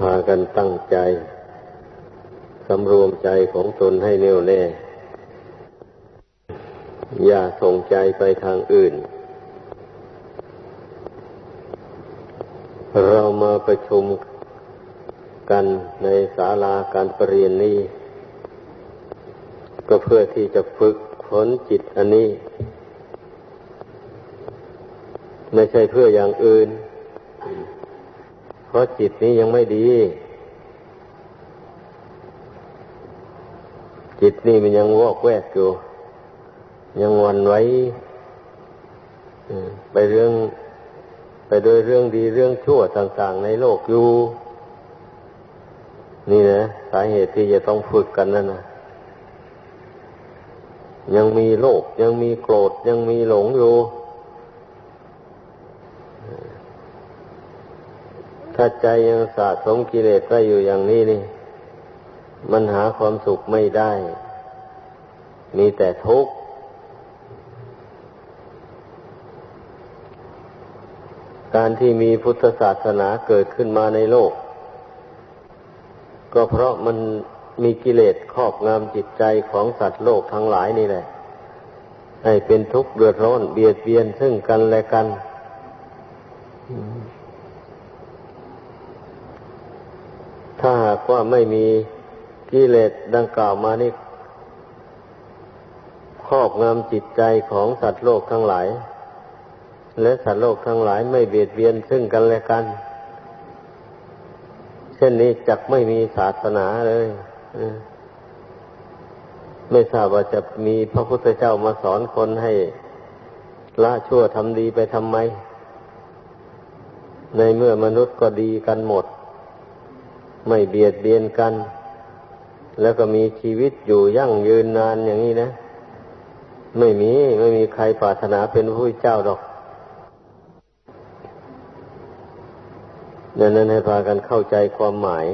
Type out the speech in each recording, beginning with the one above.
พากันตั้งใจสำรวมใจของตนให้แน่วแน่ อย่าส่งใจไปทางอื่น เรามาประชุมกันในศาลาการประเรียนนี้ ก็เพื่อที่จะฝึกฝนจิตอันนี้ ไม่ใช่เพื่ออย่างอื่น ราะจิตนี้ยังไม่ดี จิตนี่มันยังวอกแวกอยู่ ยังวันไว้ไปเรื่อง ไปโดยเรื่องดีเรื่องชั่วต่าง ๆ ในโลกอยู่ นี่นะสาเหตุที่จะต้องฝึกกันนั่นนะยังมีโลภยังมีโกรธยังมีหลงอยู่ ถ้าใจยังสะสมกิเลสไว้อยู่อย่างนี้นี่ มันหาความสุขไม่ได้ มีแต่ทุกข์การที่มีพุทธศาสนาเกิดขึ้นมาในโลก ก็เพราะมันมีกิเลสครอบงำจิตใจของสัตว์โลกทั้งหลายนี่แหละ ให้เป็นทุกข์เดือดร้อนเบียดเบียนซึ่งกันและกัน ถ้าหากว่าไม่มีกิเลสดังกล่าวมานี่ครอบงำจิตใจของสัตว์โลกทั้งหลาย และสัตว์โลกทั้งหลายไม่เบียดเบียนซึ่งกันและกัน เช่นนี้จักไม่มีศาสนาเลยไม่ทราบว่าจะมีพระพุทธเจ้ามาสอนคนให้ละชั่วทำดีไปทำไม ในเมื่อมนุษย์ก็ดีกันหมด ไม่เบียดเบียนกัน แล้วก็มีชีวิตอยู่ยั่งยืนนานอย่างนี้นะ ไม่มีไม่มีใครปรารถนาเป็นผู้เจ้าดอกดังนั้นให้พากันเข้าใจความหมาย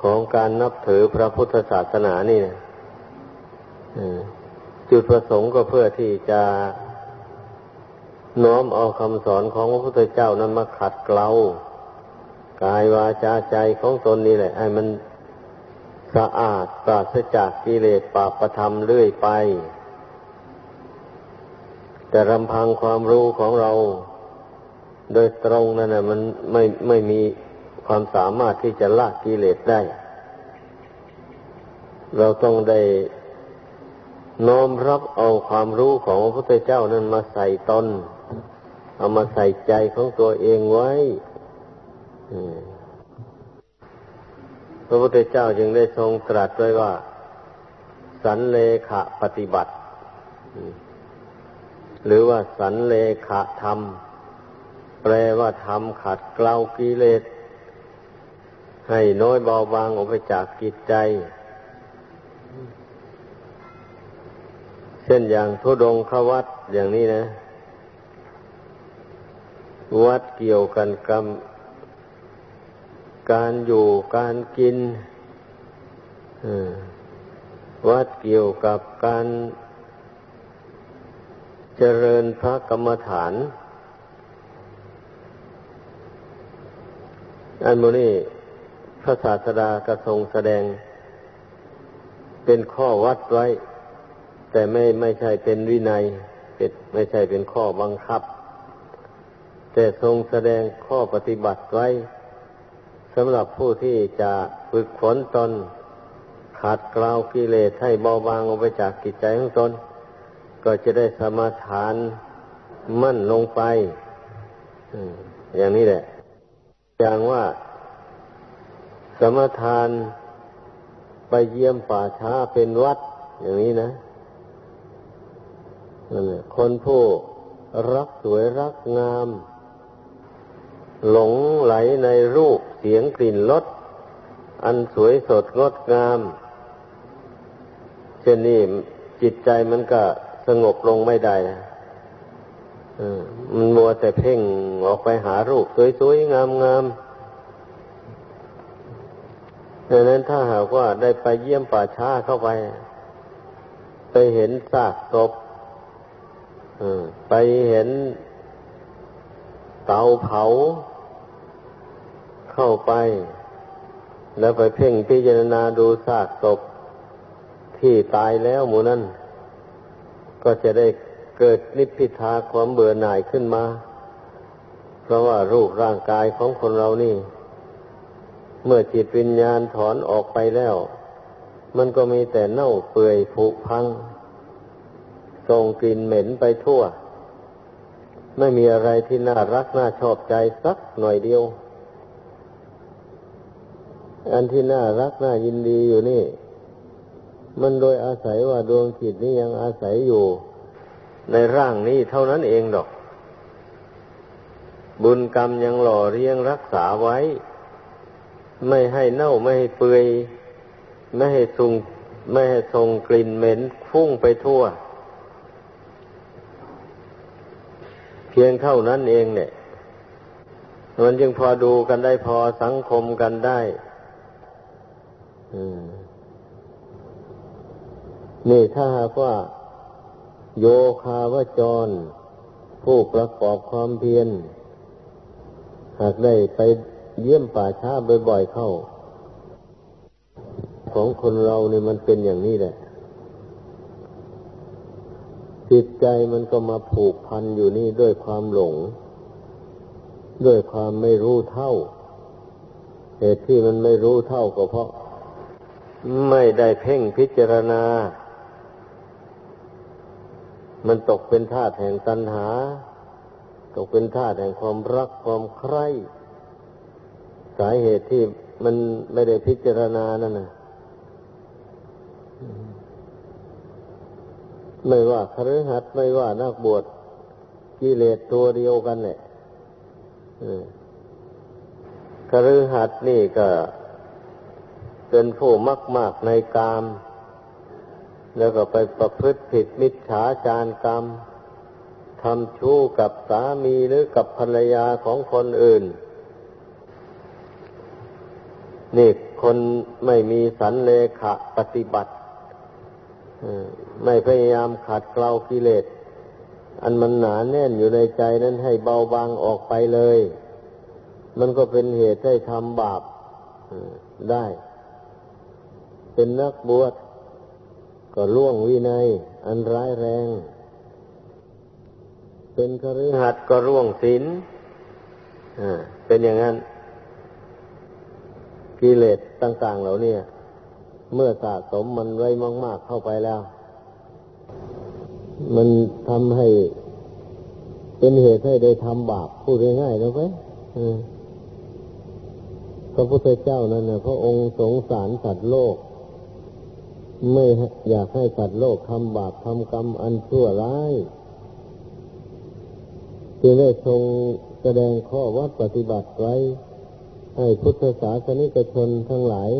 ของการนับถือพระพุทธศาสนานี่นะจุดประสงค์ก็เพื่อที่จะน้อมเอาคำสอนของพระพุทธเจ้านั้นมาขัดเกลา กายวาจาใจของตนนี่แหละให้มันสะอาดปราศจากกิเลสปาประธรรมเรื่อยไป แต่รำพังความรู้ของเรา โดยตรงนั่นนะมันไม่ไม่มีความสามารถที่จะละกิเลสได้ เราต้องได้น้อมรับเอาความรู้ของพระพุทธเจ้านั้นมาใส่ตน เอามาใส่ใจของตัวเองไว้ พระพุทธเจ้าจึงได้ทรงตรัสไว้ว่า สันเลขะปฏิบัติ หรือว่าสันเลขะธรรม แปลว่าธรรมขัดเกลากิเลส ให้น้อยเบาบางออกไปจากกิจใจ เช่นอย่างทุดงขวัดอย่างนี้นะ วัดเกี่ยวกันกับ การอยู่การกินวัดเกี่ยวกับการเจริญพระกรรมฐานอันโมนี้พระศาสดากระทรงแสดง เป็นข้อวัดไว้ แต่ไม่ไม่ใช่เป็นวินัยเป็นไม่ใช่เป็นข้อบังคับ แต่ทรงแสดงข้อปฏิบัติไว้ สำหรับผู้ที่จะฝึกฝนตนขาดกล่าวกิเลสให้เบาบางออกไปจากกิจใจของตน ก็จะได้สมาทานมั่นลงไปอย่างนี้แหละ อย่างว่า สมทานไปเยี่ยมป่าช้าเป็นวัด อย่างนี้นะนั่นคนผู้รักสวยรักงาม หลงไหลในรูป สียงกลิ่นรสอันสวยสดงดงาม เช่นนี้จิตใจมันก็สงบลงไม่ได้มันมัวแต่เพ่งออกไปหารูปสวยๆ งามๆดังนั้นถ้าหากว่าได้ไปเยี่ยมป่าช้าเข้าไป ไปเห็นซากศพไปเห็นเตาเผา เข้าไป แล้วไปเพ่งพิจารณาดูซากศพที่ตายแล้วหมูนั้นก็จะได้เกิดนิพพิทาความเบื่อหน่ายขึ้นมา เพราะว่ารูปร่างกายของคนเรานี่ เมื่อจิตวิญญาณถอนออกไปแล้ว มันก็มีแต่เน่าเปื่อยผุพังส่งกลิ่นเหม็นไปทั่ว ไม่มีอะไรที่น่ารักน่าชอบใจสักหน่อยเดียว อันที่น่ารักน่ายินดีอยู่นี่ มันโดยอาศัยว่าดวงจิตนี้ยังอาศัยอยู่ ในร่างนี้เท่านั้นเองดอก บุญกรรมยังหล่อเลี้ยงรักษาไว้ ไม่ให้เน่าไม่ให้เปื่อยไม่ให้ส่งไม่ให้ส่งกลิ่นเหม็นฟุ้งไปทั่ว เพียงเท่านั้นเองเนี่ยมันจึงพอดูกันได้พอสังคมกันได้ นี่ถ้าหากว่า โยคาวจร ผู้ประกอบความเพียรหากได้ไปเยี่ยมป่าช้าบ่อยๆเข้า ของคนเราเนี่ยมันเป็นอย่างนี้แหละจิตใจมันก็มาผูกพันอยู่นี่ด้วยความหลง ด้วยความไม่รู้เท่า เหตุที่มันไม่รู้เท่าก็เพราะ ไม่ได้เพ่งพิจารณา มันตกเป็นธาตุแห่งตัณหา ตกเป็นธาตุแห่งความรักความใคร่สาเหตุที่มันไม่ได้พิจารณานั่นนะไม่ว่าคฤหัสถ์ไม่ว่านักบวชกิเลสตัวเดียวกันเนี่ยคฤหัสถ์นี่ก็ เป็นผู้มักมากในกาม แล้วก็ไปประพฤติผิดมิจฉาจารกรรมทำชู้กับสามีหรือกับภรรยาของคนอื่น นี่คนไม่มีสันเลขะปฏิบัติไม่พยายามขัดเกลากิเลส อันมันหนาแน่นอยู่ในใจนั้นให้เบาบางออกไปเลย มันก็เป็นเหตุให้ทำบาปได้ เป็นนักบวชก็ล่วงวินัย อันร้ายแรง เป็นคฤหัสถ์ก็ร่วงศีลเป็นอย่างนั้น กิเลสต่าง ๆ เหล่านี้เมื่อสะสมมันไว้มาก ๆ เข้าไปแล้ว มันทำให้เป็นเหตุให้ได้ทำบาปพูดง่ายๆแล้วไหมพระพุทธเจ้านั้นนะพระองค์สงสารสัตว์โลก ไม่อยากให้สัตว์โลกทำบาปทำกรรมอันชั่วร้ายจึงได้ทรงแสดงข้อวัดปฏิบัติไว้ ให้พุทธศาสนิกชนทั้งหลาย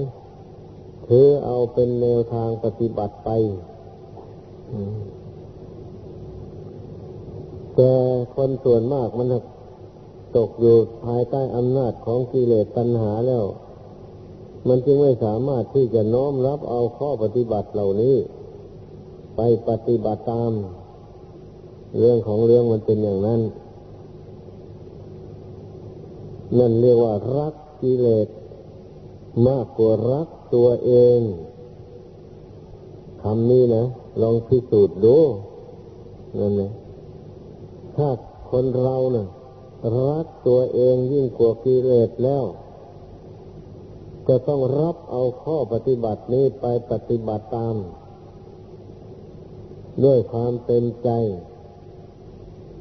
ถือเอาเป็นแนวทางปฏิบัติไป แต่คนส่วนมากมันตกอยู่ภายใต้อำนาจของกิเลสตัณหาแล้ว มันจึงไม่สามารถที่จะน้อมรับเอาข้อปฏิบัติเหล่านี้ ไปปฏิบัติตาม เรื่องของเรื่องมันเป็นอย่างนั้น นั่นเรียกว่ารักกิเลสมากกว่ารักตัวเองคำนี้นะลองพิสูจน์ดูนั่นเองถ้าคนเรานะ่ะรักตัวเองยิ่งกว่ากิเลสแล้ว จะต้องรับเอาข้อปฏิบัตินี้ไปปฏิบัติตาม ด้วยความเต็มใจ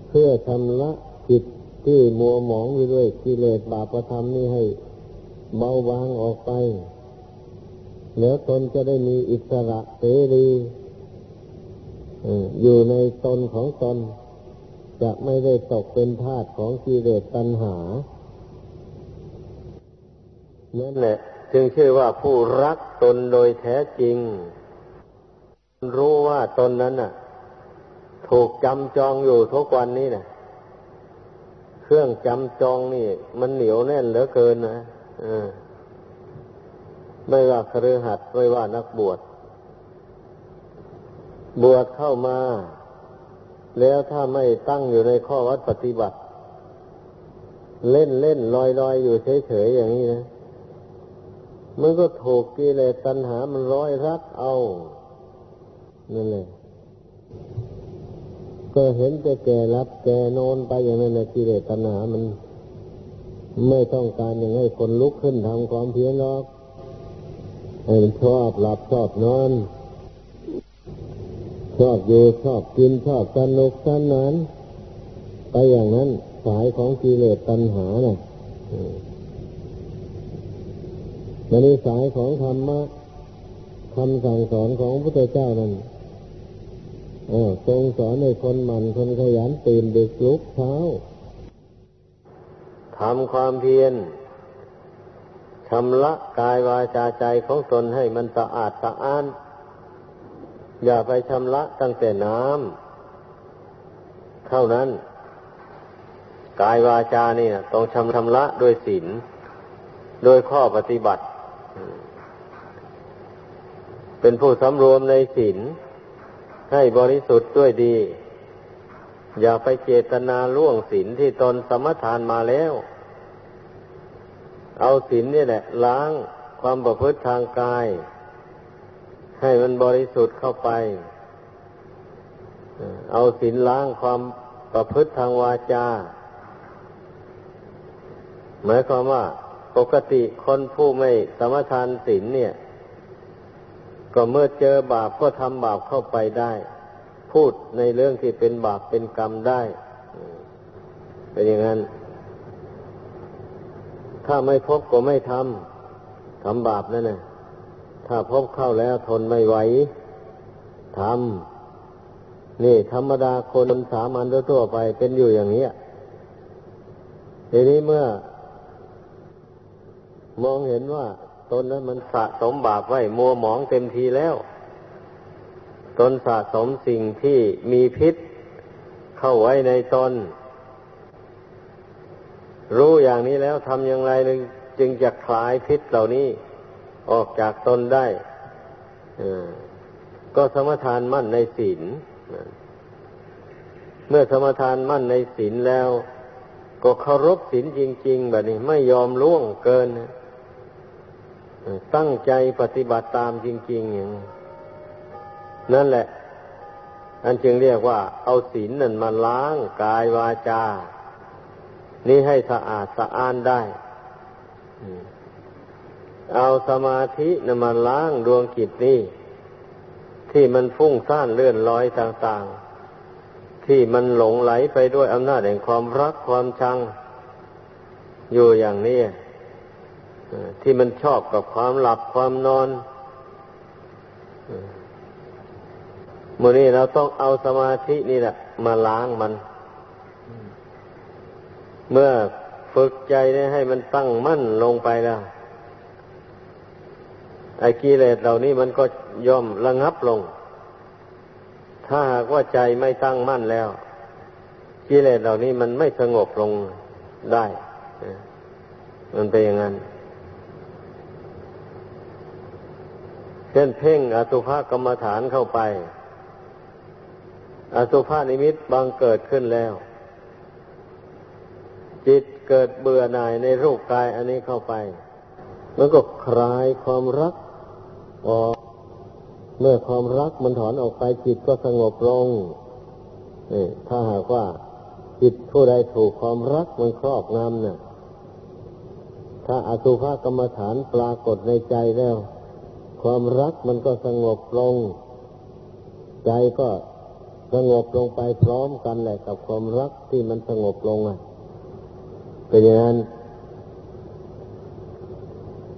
เพื่อชำระจิตที่มัวหมองไปด้วยกิเลสบาปธรรมนี้ให้เบาบางออกไปแล้วตนจะได้มีอิสระเสรีอยู่ในตนของตน จะไม่ได้ตกเป็นทาสของกิเลสตัณหานั่นแหละ จึงชื่อว่าผู้รักตนโดยแท้จริง รู้ว่าตนนั้นน่ะ ถูกจำจองอยู่ทุกวันนี้นะเครื่องจำจองนี่ มันเหนียวแน่นเหลือเกินนะไม่ว่าครือหัดไม่ว่านักบวช บวชเข้ามา แล้วถ้าไม่ตั้งอยู่ในข้อวัดปฏิบัติ เล่นเล่นลอยลอยอยู่เฉยๆอย่างนี้นะ มันก็ถูกกิเลสตัณหามันร้อยรัดเอานั่นแหละก็เห็นแต่แก่รับแก่นอนไปอย่างนั้นนะกิเลสตัณหามัน ไม่ต้องการอย่างให้คนลุกขึ้นทำความเพียรหรอกให้มันชอบหลับชอบนอนชอบอยู่ชอบกินชอบสนุกสนานไปอย่างนั้นสายของกิเลสตัณหานะ่ะ มันนสายของธรรมะคำสั่งสอนของพระพุทธเจ้านั้นทรงสอนให้คนหมั่นคนขยันตื่นดึกลุกเช้าทำความเพียรชำระกายวาจาใจของตนให้มันสะอาดสะอ้าน อย่าไปชำระตั้งแต่น้ำเท่านั้น กายวาจานี่นะต้องชำชำระด้วยศีลโดยข้อปฏิบัติ เป็นผู้สำรวมในศีลให้บริสุทธิ์ด้วยดี อย่าไปเจตนาล่วงศีลที่ตนสมทานมาแล้ว เอาศีลนี่แหละ ล้างความประพฤติทางกาย ให้มันบริสุทธิ์เข้าไป เอาศีลล้างความประพฤติทางวาจา หมายความว่าปกติคนผู้ไม่สมทานศีลเนี่ย ก็เมื่อเจอบาปก็ทำบาปเข้าไปได้ พูดในเรื่องที่เป็นบาปเป็นกรรมได้ เป็นอย่างนั้น ถ้าไม่พบก็ไม่ทำทำบาปนั่นนะถ้าพบเข้าแล้วทนไม่ไหวทำนี่ ธรรมดาคนสามัญทั่วไปเป็นอยู่อย่างนี้ทีนี้เมื่อ มองเห็นว่า ตนนั้นมันสะสมบาปไว้มัวหมองเต็มทีแล้ว ตนสะสมสิ่งที่มีพิษเข้าไว้ในตน รู้อย่างนี้แล้วทำอย่างไรจึงจะคลายพิษเหล่านี้ออกจากตนได้ก็สมทานมั่นในศีลเมื่อสมทานมั่นในศีลแล้ว ก็เคารพศีลจริง ๆ แบบนี้ไม่ยอมล่วงเกินนะ ตั้งใจปฏิบัติตามจริง ๆ อย่างนั่นแหละ อันจึงเรียกว่า เอาศีลนั่นมาล้างกายวาจา นี่ให้สะอาดสะอ้านได้ เอาสมาธินั่นมาล้างดวงกิจนี่ที่มันฟุ้งซ่านเลื่อนลอยต่าง ๆ ที่มันหลงไหลไปด้วยอำนาจแห่งความรักความชัง อยู่อย่างนี้ ที่มันชอบกับความหลับความนอนมื่อนี้เราต้องเอาสมาธินี่แหละมาล้างมัน เมื่อฝึกใจนี่ให้มันตั้งมั่นลงไปแล้ว ไอ้กิเลสเหล่านี้มันก็ย่อมระงับลง ถ้าหากว่าใจไม่ตั้งมั่นแล้ว กิเลสเหล่านี้มันไม่สงบลงได้ มันเป็นอย่างนั้น ช่นเพ่งอสุภกรรมฐานเข้าไป อสุภานิมิตบังเกิดขึ้นแล้ว จิตเกิดเบื่อหน่ายในรูปกายอันนี้เข้าไป มันก็คลายความรักออกเมื่อความรักมันถอนออกไปจิตก็สงบลงนี่ถ้าหากว่า จิตผู้ใดถูกความรักมันครอบงำเนะ่ะ ถ้าอสุภกรรมฐานปรากฏในใจแล้ว ความรักมันก็สงบลง ใจก็สงบลงไปพร้อมกันแหละกับความรักที่มันสงบลงอะเป็นอย่างนั้น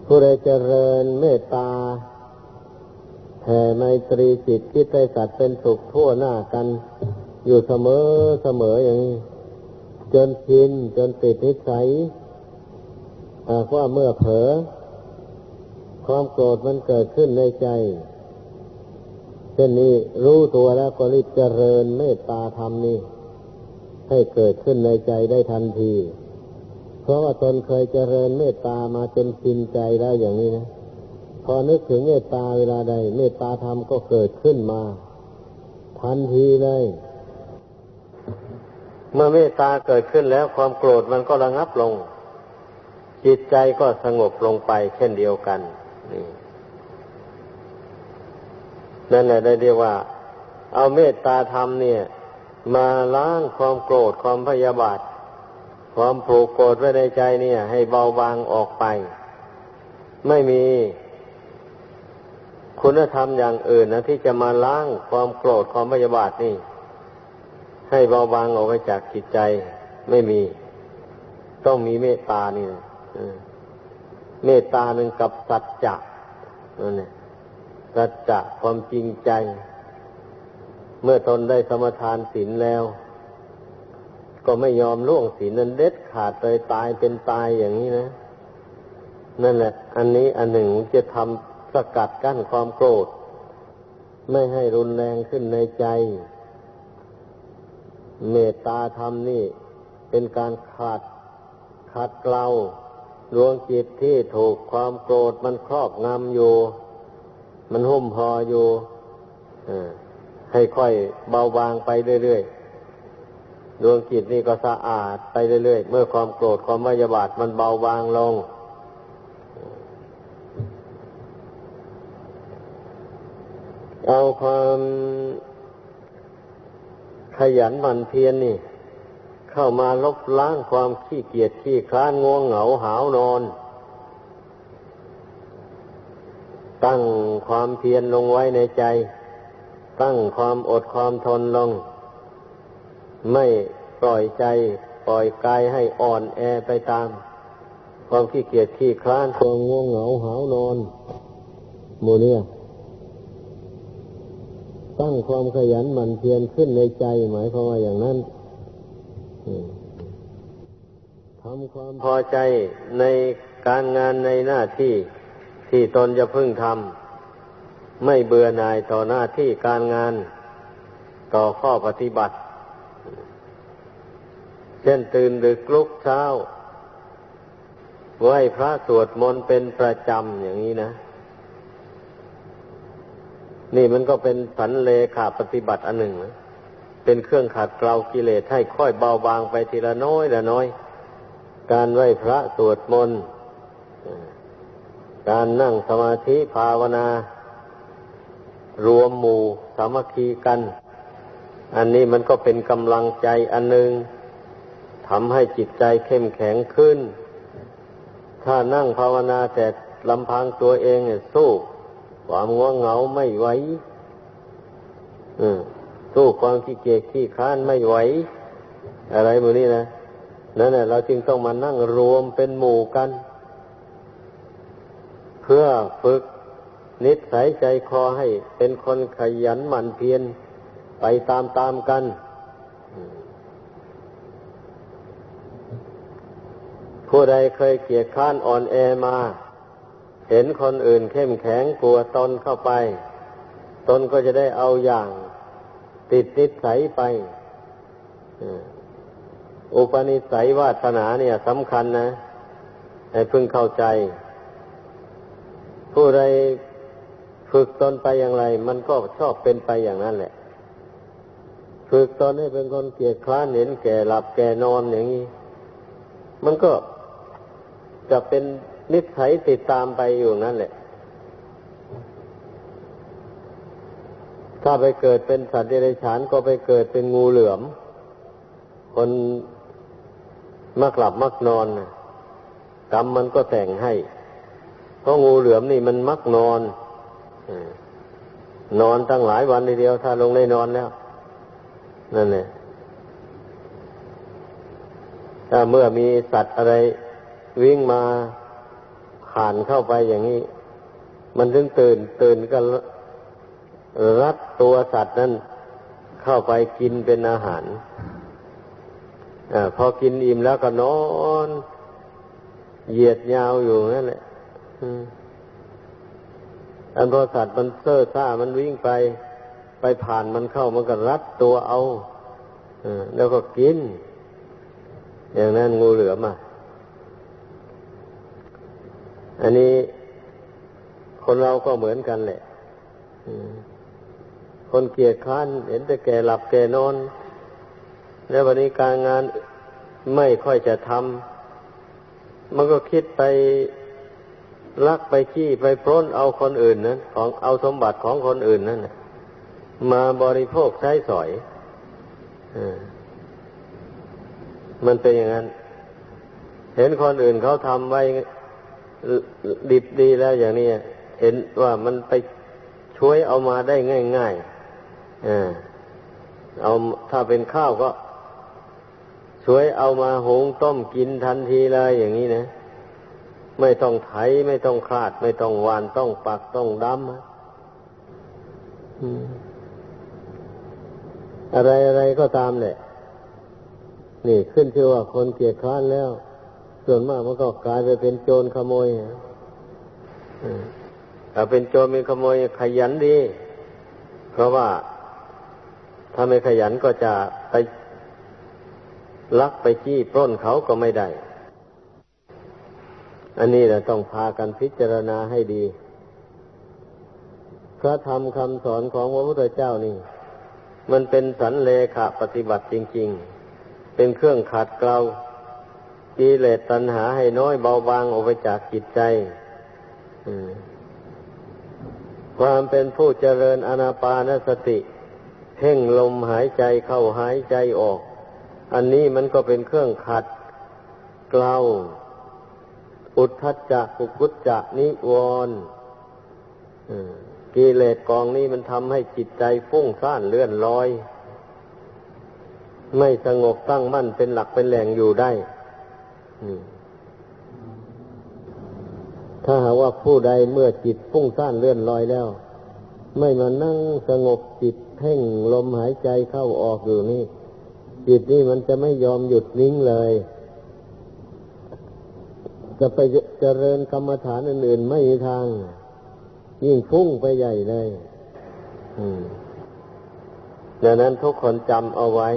ผู้ใดเจริญเมตตาแผ่ไมตรีจิตที่ได้สัตว์เป็นสุขทั่วหน้ากัน อยู่เสมอเสมออย่างนี้จนชินจนติดนิสัยหากว่าเมื่อเผลอ ความโกรธมันเกิดขึ้นในใจเช่นนี้รู้ตัวแล้วก็รีบเจริญเมตตาธรรมนี้ให้เกิดขึ้นในใจได้ทันที เพราะว่าตนเคยเจริญเมตตามาจนชินใจแล้วอย่างนี้นะ พอนึกถึงเมตตาเวลาใด เมตตาธรรมก็เกิดขึ้นมา ทันทีเลย เมื่อเมตตาเกิดขึ้นแล้วความโกรธมันก็ระงับลง จิตใจก็สงบลงไปเช่นเดียวกัน นี่นั่นแหละได้เรียกว่า เอาเมตตาธรรมเนี่ย มาล้างความโกรธความพยาบาท ความผูกโกรธไว้ในใจเนี่ย ให้เบาบางออกไป ไม่มีคุณธรรมอย่างอื่นนะที่จะมาล้างความโกรธความพยาบาทนี่ ให้เบาบางออกไปจากจิตใจ ไม่มี ต้องมีเมตตานี่ เมตตาหนึ่งกับสัจจะนั่นแหละสัจจะความจริงใจ เมื่อตนได้สมทานศีลแล้ว ก็ไม่ยอมล่วงศีลนั้นเด็ดขาดเลยตายเป็นตายอย่างนี้นะ นั่นแหละ อันนี้อันหนึ่งจะทำสกัดกั้นความโกรธ ไม่ให้รุนแรงขึ้นในใจ เมตตาธรรมนี่เป็นการขาดขัดเกลา ดวงจิตที่ถูกความโกรธมันครอบงำอยู่ มันหุ้มพออยู่ให้ค่อยเบาบางไปเรื่อยๆ ดวงจิตนี่ก็สะอาดไปเรื่อยๆ เมื่อความโกรธความวิยาบาทมันเบาบางลง เอาความขยันหมั่นเพียรนนี่ เข้ามาลบล้างความขี้เกียจขี้คลานง่วงเหงาหาวนอน ตั้งความเพียรลงไว้ในใจ ตั้งความอดความทนลง ไม่ปล่อยใจปล่อยกายให้อ่อนแอไปตาม ความขี้เกียจขี้คลานความง่วงเหงาหาวนอนโมเนี่ยตั้งความขยันหมั่นเพียรขึ้นในใจหมายความว่าอย่างนั้น ทำความพอใจในการงานในหน้าที่ที่ตนจะพึ่งทำไม่เบื่อหน่ายต่อหน้าที่การงานต่อข้อปฏิบัติ เช่นตื่นดึกลุกเช้าไหวพระสวดมนต์เป็นประจำอย่างนี้นะ นี่มันก็เป็นสันเลขาปฏิบัติอันหนึ่งนะ เป็นเครื่องขัดเกลากิเลสให้ค่อยเบาบางไปทีละน้อยละน้อย การไหวพระสวดมนต์การนั่งสมาธิภาวนา รวมหมู่สามัคคีกัน อันนี้มันก็เป็นกำลังใจอันหนึ่งทำให้จิตใจเข้มแข็งขึ้น ถ้านั่งภาวนาแต่ลำพังตัวเองสู้ ความง่วงเหงาไม่ไหว สู้ความขี้เกียจขี้ค้านไม่ไหว อะไรมือนี้นะนั่นแหละเราจึงต้องมานั่งรวมเป็นหมู่กัน เพื่อฝึกนิสัยใจคอให้เป็นคนขยันหมั่นเพียรไปตามๆกัน ผู้ใดเคยเกียดข้านอ่อนแอมา เห็นคนอื่นเข้มแข็งกลัวตนเข้าไป ตนก็จะได้เอาอย่าง ติดนิสัยไปอุปนิสัยวาสนาเนี่ยสำคัญนะ ให้พึงเข้าใจ ผู้ใดฝึกตนไปอย่างไร มันก็ชอบเป็นไปอย่างนั้นแหละ ฝึกตนให้เป็นคนเกียจคร้านเห็นแก่หลับแก่นอนอย่างนี้ มันก็จะเป็นนิสัยติดตามไปอยู่นั่นแหละ ถ้าไปเกิดเป็นสัตว์เดรัจฉานก็ไปเกิดเป็นงูเหลือม คนมักหลับมักนอนกรรมมันก็แต่งให้พราะงูเหลือมนี่มันมักนอนนอนตั้งหลายวันเดียว ถ้าลงได้นอนแล้วนั่นแหละถ้าเมื่อมีสัตว์อะไรวิ่งมาผ่านเข้าไปอย่างนี้ มันถึงตื่นตื่นก็ รัดตัวสัตว์นั้นเข้าไปกินเป็นอาหารอพอกินอิ่มแล้วก็นอน เหยียดยาวอยู่นั่นแหละอันพอสัตว์มันเซ่อซ่ามันวิ่งไป ไปผ่านมันเข้ามันก็รัดตัวเอาอแล้วก็กิน อย่างนั้นงูเหลือมอะอันนี้คนเราก็เหมือนกันแหละ คนเกียจค้านเห็นแต่แก่หลับแก่นอน แล้ววันนี้การงานไม่ค่อยจะทำมันก็คิดไปลักไปขี้ไปปล้นเอาคนอื่นนั้นของเอาสมบัติของคนอื่นนั่นมาบริโภคใช้สอยอมันเป็นอย่างนั้น เห็นคนอื่นเขาทำไว้ดิบดีแล้วอย่างนี้เห็นว่ามันไปช่วยเอามาได้ง่ายๆ เอาถ้าเป็นข้าวก็ช่วยเอามาหุงต้มกินทันทีเลยอย่างนี้นะ ไม่ต้องไถไม่ต้องคลาด ไม่ต้องวานต้องปักต้องดำอะไรอะไรก็ตามแหละนี่ขึ้นชื่อว่าคนเกียจคร้านแล้ว ส่วนมากมันก็กลายไปเป็นโจรขโมยถ้าเป็นโจรเป็นขโมยขยันดี เพราะว่า ถ้าไม่ขยันก็จะไปลักไปจี้ปล้นเขาก็ไม่ได้ อันนี้เราต้องพากันพิจารณาให้ดี พระธรรมคำสอนของพระพุทธเจ้านี่ มันเป็นสันเลขาปฏิบัติจริง ๆ เป็นเครื่องขัดเกลากิเลสตัณหาให้น้อยเบาบางออกไปจากจิตใจความเป็นผู้เจริญอนาปานสติ เพ่งลมหายใจเข้าหายใจออก อันนี้มันก็เป็นเครื่องขัดเกลาอุทธัจจะกุกุจจะนิวรณ์กิเลสกองนี้มันทำให้จิตใจฟุ้งซ่านเลื่อนลอย ไม่สงบตั้งมั่นเป็นหลักเป็นแหล่งอยู่ได้ถ้าหากว่าผู้ใดเมื่อจิตฟุ้งซ่านเลื่อนลอยแล้ว ไม่มานั่งสงบจิต เพ่งลมหายใจเข้าออกอยู่นี่ จิตนี่มันจะไม่ยอมหยุดนิ่งเลย จะไปเจริญกรรมฐานอื่นๆไม่มีทาง ยิ่งฟุ้งไปใหญ่เลยดังนั้นทุกคนจำเอาไว้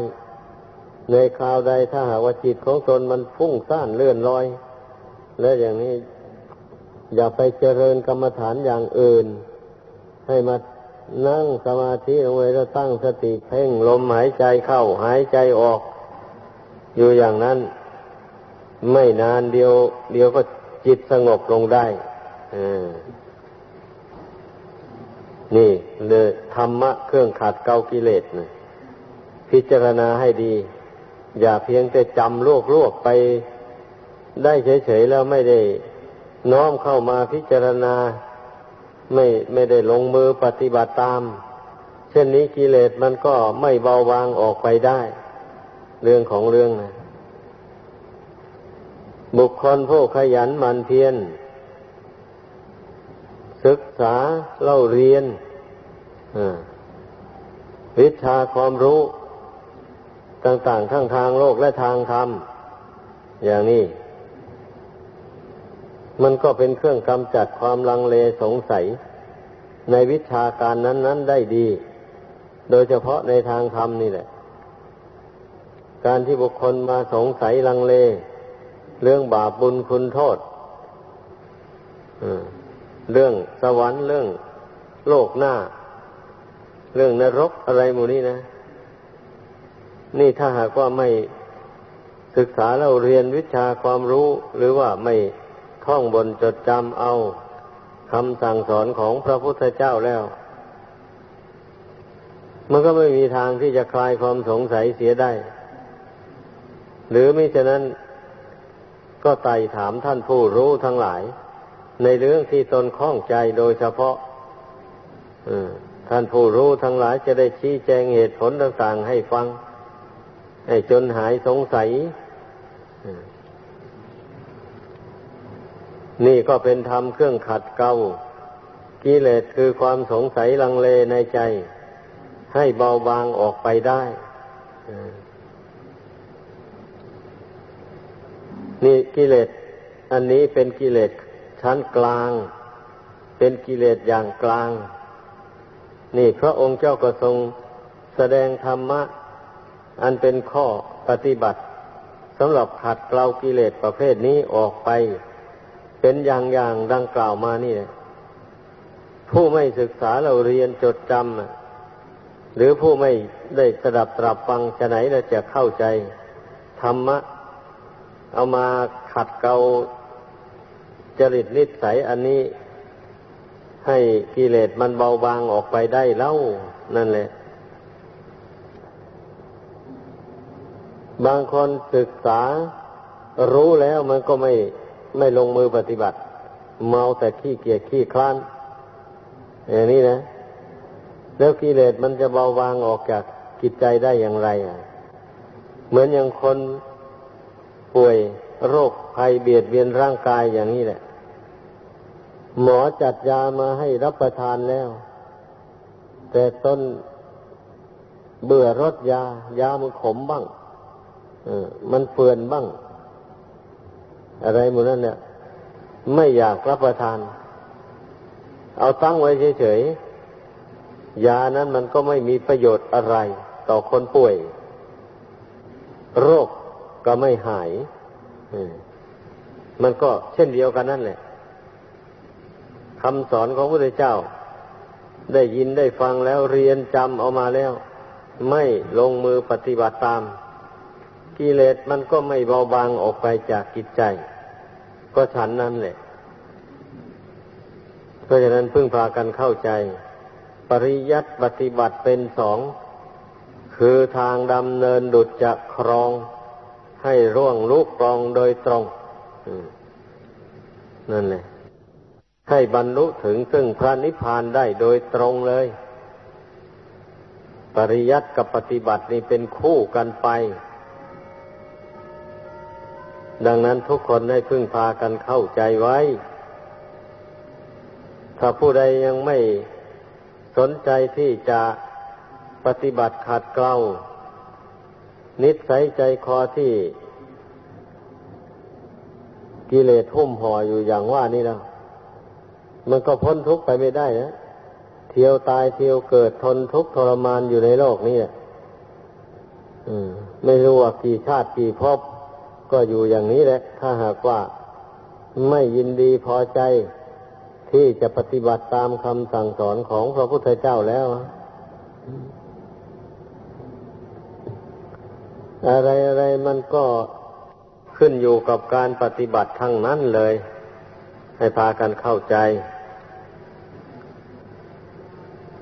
ในคราวใดถ้าหากว่าจิตของตนมันฟุ้งซ่านเลื่อนลอย แล้วอย่างนี้ อย่าไปเจริญกรรมฐานอย่างอื่น ให้มา นั่งสมาธิลงไว้แล้วตั้งสติเพ่งลมหายใจเข้าหายใจออก อยู่อย่างนั้น ไม่นานเดียว เดียวก็จิตสงบลงได้นี่เลยธรรมะเครื่องขัดเกากิเลสนะพิจารณาให้ดี อย่าเพียงแต่จำลวกลวกไปได้เฉยๆแล้วไม่ได้น้อมเข้ามาพิจารณา ไม่ไม่ได้ลงมือปฏิบัติตาม เช่นนี้กิเลสมันก็ไม่เบาบางออกไปได้ เรื่องของเรื่องนะบุคคลผู้ขยันหมั่นเพียรศึกษาเล่าเรียนวิชาความรู้ ต่าง ๆ ทั้งทางโลกและทางธรรม อย่างนี้ มันก็เป็นเครื่องกำจัดความลังเลสงสัย ในวิชาการนั้น ๆ ได้ดี โดยเฉพาะในทางธรรมนี่แหละ การที่บุคคลมาสงสัยลังเล เรื่องบาปบุญคุณโทษเรื่องสวรรค์เรื่องโลกหน้า เรื่องนรกอะไรหมู่นี้นะ นี่ถ้าหากว่าไม่ศึกษาเราเรียนวิชาความรู้หรือว่าไม่ ท่องบนจดจำเอาคำสั่งสอนของพระพุทธเจ้าแล้ว มันก็ไม่มีทางที่จะคลายความสงสัยเสียได้ หรือไมิฉะนั้นก็ไต่ถามท่านผู้รู้ทั้งหลาย ในเรื่องที่ตนข้องใจโดยเฉพาะท่านผู้รู้ทั้งหลายจะได้ชี้แจงเหตุผลต่างๆให้ฟังให้จนหายสงสัย นี่ก็เป็นธรรมเครื่องขัดเกลากิเลสคือความสงสัยลังเลในใจ ให้เบาบางออกไปได้นี่กิเลสอันนี้เป็นกิเลสชั้นกลาง เป็นกิเลสอย่างกลาง นี่พระองค์เจ้าก็ทรงแสดงธรรมะ อันเป็นข้อปฏิบัติสำหรับขัดเกลากิเลสประเภทนี้ออกไป เป็นอย่างอย่างดังกล่าวมานี่ผู้ไม่ศึกษาเราเรียนจดจำหรือผู้ไม่ได้สดับตรับฟังจะไหนเราจะเข้าใจ ธรรมะ เอามาขัดเกลาจริตนิสัยอันนี้ให้กิเลสมันเบาบางออกไปได้เล่านั่นแหละ บางคนศึกษารู้แล้วมันก็ไม่ ไม่ลงมือปฏิบัติ เมาแต่ขี้เกียจขี้คลานอย่างนี้นะ แล้วกิเลสมันจะเบาบางออกจากจิตใจได้อย่างไรอะ เหมือนอย่างคนป่วยโรคภัยเบียดเบียนร่างกายอย่างนี้แหละ หมอจัดยามาให้รับประทานแล้ว แต่ต้นเบื่อรสยา ยามันขมบ้างมันเฟื่อนบ้าง อะไรหมดนั่นเนี่ยไม่อยากรับประทาน เอาตั้งไว้เฉยๆยานั้นมันก็ไม่มีประโยชน์อะไร ต่อคนป่วย โรคก็ไม่หายมันก็เช่นเดียวกันนั่นแหละคำสอนของพระพุทธเจ้า ได้ยินได้ฟังแล้วเรียนจำเอามาแล้ว ไม่ลงมือปฏิบัติตาม กิเลสมันก็ไม่เบาบางออกไปจากกิจใจ ก็ฉันนั่นแหละ เพราะฉะนั้นพึ่งพากันเข้าใจ ปริยัติปฏิบัติเป็นสอง คือทางดำเนินดุจจะครอง ให้ร่วงลุกรองโดยตรงนั่นแหละให้บรรลุถึงซึ่งพระนิพพานได้โดยตรงเลย ปริยัติกับปฏิบัตินี่เป็นคู่กันไป ดังนั้นทุกคนให้พึ่งพากันเข้าใจไว้ ถ้าผู้ใดยังไม่สนใจที่จะปฏิบัติขัดเกลานิสัยใจคอที่กิเลสทุ่มห่ออยู่อย่างว่านี่แล้วมันก็พ้นทุกข์ไปไม่ได้นะเที่ยวตายเที่ยวเกิดทนทุกข์ทรมานอยู่ในโลกนี้ไม่รู้ว่ากี่ชาติกี่ภพ ก็อยู่อย่างนี้แหละ ถ้าหากว่าไม่ยินดีพอใจที่จะปฏิบัติตามคำสั่งสอนของพระพุทธเจ้าแล้ว อะไรอะไรมันก็ขึ้นอยู่กับการปฏิบัติทั้งนั้นเลย ให้พากันเข้าใจ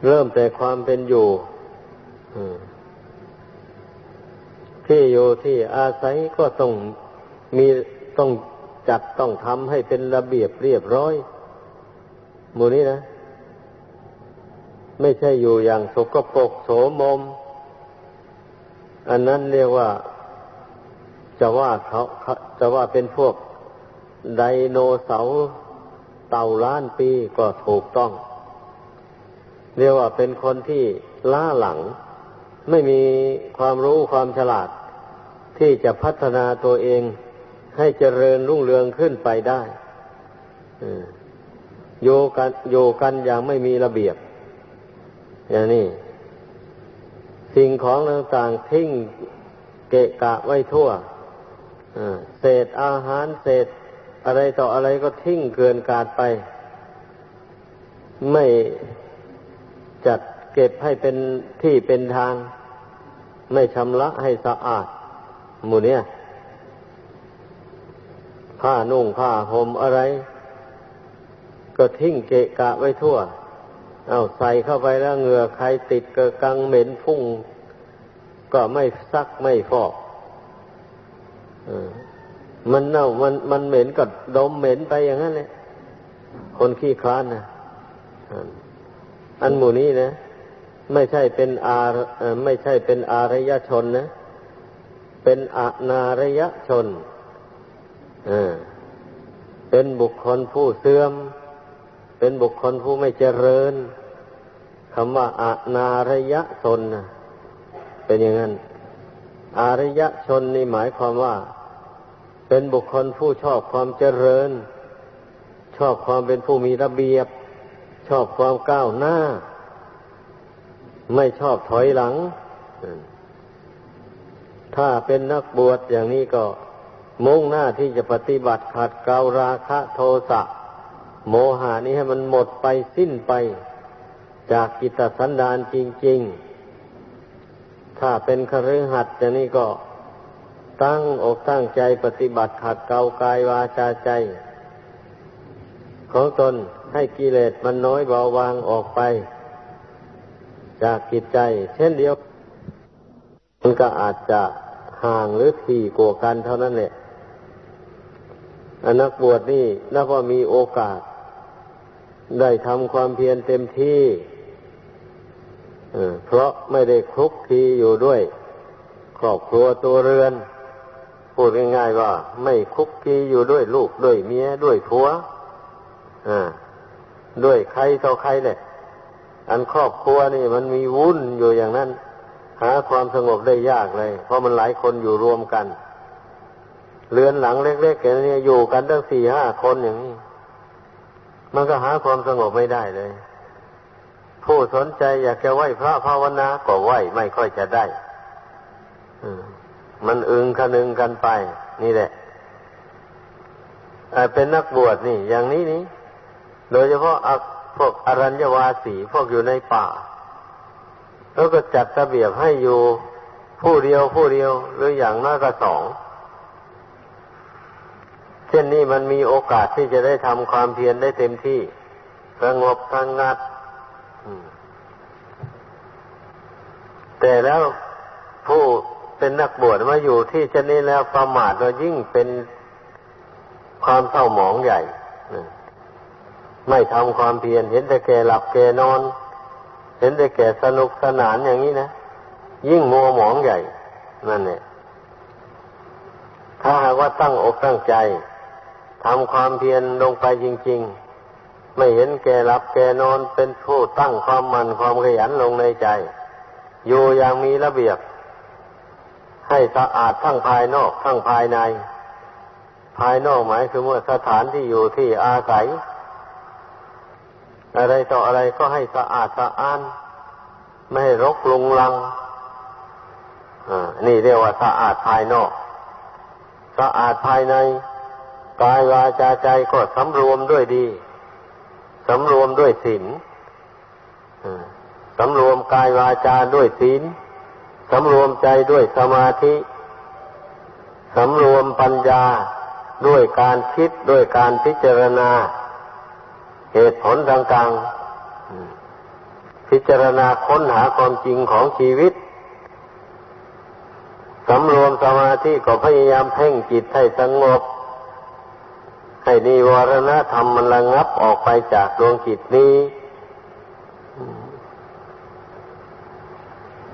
เริ่มแต่ความเป็นอยู่ ที่อยู่ที่อาศัยก็ต้องมีต้องจัดต้องทำให้เป็นระเบียบเรียบร้อยหมู่นี้นะ ไม่ใช่อยู่อย่างสกปรกโสมม อันนั้นเรียกว่าจะว่าเขาจะว่าเป็นพวกไดโนเสาร์เต่าล้านปีก็ถูกต้อง เรียกว่าเป็นคนที่ล้าหลัง ไม่มีความรู้ความฉลาด ที่จะพัฒนาตัวเองให้เจริญรุ่งเรืองขึ้นไปได้โยกันโยกันอย่างไม่มีระเบียบ อย่างนี้ สิ่งของต่างๆทิ้งเกะกะไว้ทั่วเศษอาหารเศษอะไรต่ออะไรก็ทิ้งเกินกาดไป ไม่จัดเก็บให้เป็นที่เป็นทาง ไม่ชำระให้สะอาด หมู่เนี้ยผ้านุ่งผ้าห่มอะไร ก็ทิ้งเกะกะไว้ทั่ว เอาใส่เข้าไปแล้วเหงื่อใครติดเกะกังเหม็นพุ่งก็ไม่ซักไม่ฟอกมันเน่ามันมันเหม็นก็ดมเหม็นไปอย่างนั้นเลยคนขี้คลานนะอันหมู่นี้นะ ไม่ใช่เป็นอาไม่ใช่เป็นอารยชนนะ เป็นอนารยชนเป็นบุคคลผู้เสื่อม เป็นบุคคลผู้ไม่เจริญคำว่าอนารยชนเป็นอย่างนั้น อารยชนนี่หมายความว่า เป็นบุคคลผู้ชอบความเจริญ ชอบความเป็นผู้มีระเบียบ ชอบความก้าวหน้า ไม่ชอบถอยหลัง ถ้าเป็นนักบวชอย่างนี้ก็มุ่งหน้าที่จะปฏิบัติขัดเกลาราคะโทสะโมหานี้ให้มันหมดไปสิ้นไป จากกิตสันดานจริง ๆ ถ้าเป็นคฤหัสถ์จะนี่ก็ตั้งอกตั้งใจปฏิบัติขัดเกลากายวาจาใจ ของตนให้กิเลสมันน้อยเบาบางออกไป จากจิตใจ เช่นเดียวมันก็อาจจะ ห่างหรือถี่กว่ากันเท่านั้นแหละอนักบวชนี่นับว่ามีโอกาส ได้ทำความเพียรเต็มที่เพราะไม่ได้คลุกคลีอยู่ด้วย ครอบครัวตัวเรือน พูดง่ายๆว่า ไม่คลุกคลีอยู่ด้วยลูกด้วยเมียด้วยผัวด้วยใครต่อใครเนี่ยอันครอบครัวนี่มันมีวุ่นอยู่อย่างนั้น หาความสงบได้ยากเลย เพราะมันหลายคนอยู่รวมกัน เรือนหลังเล็กๆแค่นี้อยู่กันตั้งสี่ห้าคนอย่างนี้มันก็หาความสงบไม่ได้เลย ผู้สนใจอยากจะไหว้พระภาวนาก็ไหว้ไม่ค่อยจะได้มันอึงคนึงกันไป นี่แหละเป็นนักบวชนี่ อย่างนี้นี่ โดยเฉพาะพวกอรัญญวาสีพวกอยู่ในป่า แล้วก็จัดระเบียบให้อยู่ผู้เดียวผู้เดียวหรืออย่างน้อยก็สองเช่นนี้มันมีโอกาสที่จะได้ทำความเพียรได้เต็มที่สงบสงงัดแต่แล้วผู้เป็นนักบวชมาอยู่ที่เช่นนี้แล้วประมาทเรายิ่งเป็นความเศร้าหมองใหญ่ ไม่ทำความเพียรเห็นแต่แกหลับแกนอน เห็นแต่แก่สนุกสนานอย่างนี้นะยิ่งมัวหมองใหญ่ นั่นเนี่ย ถ้าหากว่าตั้งอกตั้งใจทำความเพียรลงไปจริง ๆ ไม่เห็นแก่หลับแก่นอนเป็นผู้ตั้งความมันความขยันลงในใจ อยู่อย่างมีระเบียบ ให้สะอาดทั้งภายนอกทั้งภายใน ภายนอกหมายคือเมื่อสถานที่อยู่ที่อาศัย อะไรต่ออะไรก็ให้สะอาดสะอ้าน ไม่ให้รกลุงลังนี่เรียกว่าสะอาดภายนอก สะอาดภายในกายวาจาใจก็สำรวมด้วยดี สำรวมด้วยศีลสำรวมกายวาจาด้วยศีลสำรวมใจด้วยสมาธิ สำรวมปัญญาด้วยการคิดด้วยการพิจารณา เหตุผลต่างๆ พิจารณาค้นหาความจริงของชีวิตสำรวมสมาธิก็พยายามเพ่งจิตให้สงบ ให้นิวรณธรรมมันระงับออกไปจากดวงจิตนี้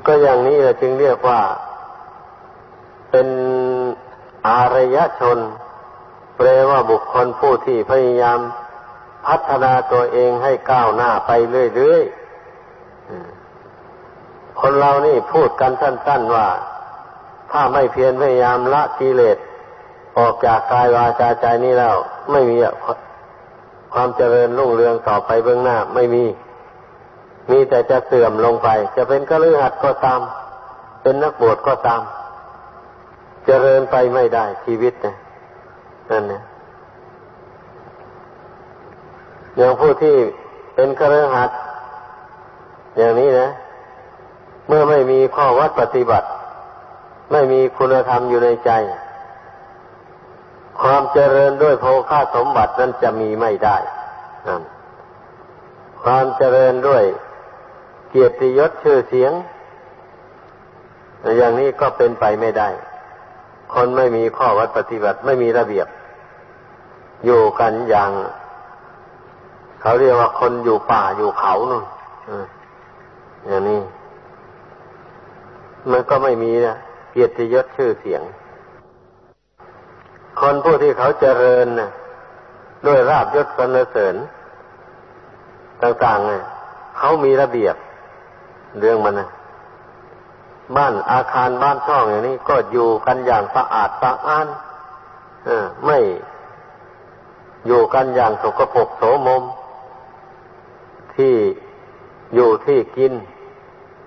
ก็อย่างนี้เราจึงเรียกว่า เป็นอารยชน แปลว่าบุคคลผู้ที่พยายาม พัฒนาตัวเองให้ก้าวหน้าไปเรื่อยๆ คนเรานี่พูดกันสั้น ๆ ว่า ถ้าไม่เพียรพยายามละกิเลสออกจากกายวาจาใจนี้แล้ว ไม่มีความเจริญรุ่งเรืองต่อไปเบื้องหน้า ไม่มี มีแต่จะเสื่อมลงไป จะเป็นกฤหัสก็ตาม เป็นนักบวชก็ตาม เจริญไปไม่ได้ชีวิตนะนั่นนะ อย่างผู้ที่เป็นกฤหัสอย่างนี้นะ เมื่อไม่มีข้อวัดปฏิบัติ ไม่มีคุณธรรมอยู่ในใจ ความเจริญด้วยโภคาสมบัตินั้นจะมีไม่ได้ความเจริญด้วยเกียรติยศชื่อเสียง อย่างนี้ก็เป็นไปไม่ได้ คนไม่มีข้อวัดปฏิบัติไม่มีระเบียบ อยู่กันอย่าง เขาเรียกว่าคนอยู่ป่าอยู่เขานู่นอย่างนี้ มันก็ไม่มีนะเกียรติยศชื่อเสียง คนผู้ที่เขาเจริญนะด้วยราบยศสรรเสริญ ต่างๆเนี่ยเขามีระเบียบ เรื่องมันนะบ้านอาคารบ้านช่องอย่างนี้ก็อยู่กันอย่างสะอาดสะอ้านอไม่อยู่กันอย่างสกปรกโสมม ที่อยู่ที่กิน